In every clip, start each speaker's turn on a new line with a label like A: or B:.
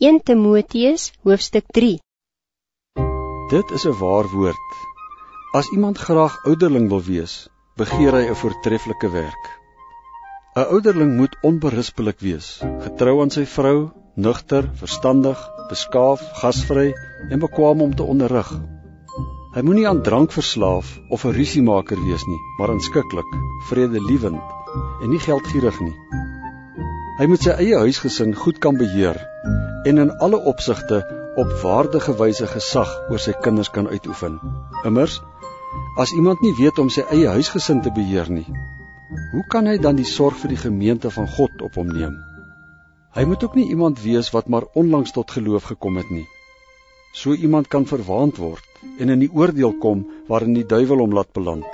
A: 1 Timoteus hoofstuk 3
B: Dit is 'n waar woord. As iemand graag ouderling wil wees, begeer hy 'n voortreffelike werk. 'n Ouderling moet onberispelik wees, getrou aan sy vrou, nugter, verstandig, beskaaf, gasvry en bekwam om te onderrig. Hy moenie aan drank verslaaf of 'n rusiemaker wees nie, maar aanskiklik, vredelewend en nie geldgierig nie. Hy moet sy eie huisgesin goed kan beheer en in alle opsigte op waardige wyse gesag oor sy kinders kan uitoefen. Immers, as iemand nie weet om sy eie huisgesin te beheer nie, hoe kan hy dan die sorg vir die gemeente van God op hom neem? Hy moet ook nie iemand wees wat maar onlangs tot geloof gekom het nie. So iemand kan verwaand word en in die oordeel kom waarin die duiwel hom laat beland.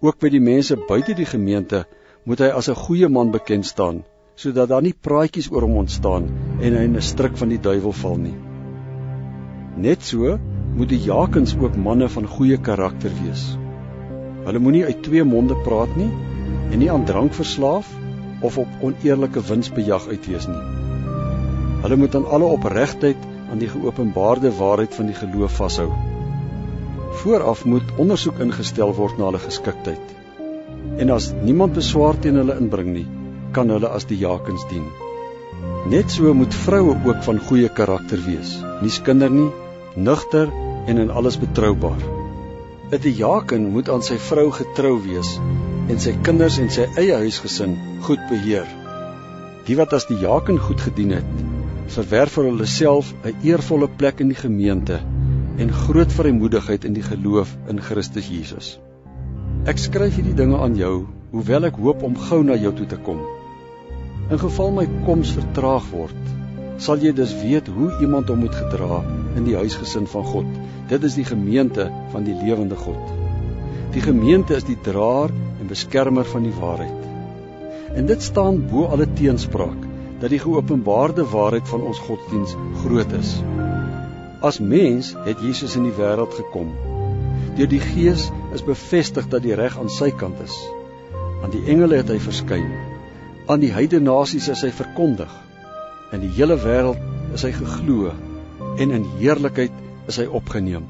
B: Ook by die mense buite die gemeente moet hy as 'n goeie man bekend staan sodat daar nie praatjies oor hom ontstaan en hy in 'n struik van die duiwel val nie. Net so moet die jakens ook manne van goeie karakter wees. Hulle moenie uit twee monde praat nie en nie aan drank verslaaf of op oneerlike winsbejag uit wees nie. Hulle moet aan alle opregtheid aan die geopenbaarde waarheid van die geloof vashou. Vooraf moet ondersoek ingestel word na hulle geskiktheid. En as niemand beswaar teen hulle inbring nie, kan hulle as die jakens dien. Net so moet vroue ook van goeie karakter wees, nie skinder nie, nugter en in alles betroubaar. 'n Diaken moet aan sy vrou getrou wees en sy kinders en sy eie huisgesin goed beheer. Die wat as die jaken goed gedien het, verwerf vir hulle self 'n eervolle plek in die gemeente en groot vrymoedigheid in die geloof in Christus Jesus. Ek skryf hierdie dinge aan jou, hoewel ek hoop om gou na jou toe te kom. In geval my koms vertraag word, sal jy dus weet hoe iemand hom moet gedra in die huisgesin van God. Dit is die gemeente van die lewende God. Die gemeente is die draer en beskermer van die waarheid. En dit staan bo alle teenspraak dat die geopenbaarde waarheid van ons godsdiens groot is. As mens het Jesus in die wêreld gekom. Deur die Gees is bevestig dat die reg aan sy kant is. Aan die engele het hy verskyn aan die heidene nasies is hy verkondig. In die hele wêreld is hy geglo en in heerlikheid is hy opgeneem.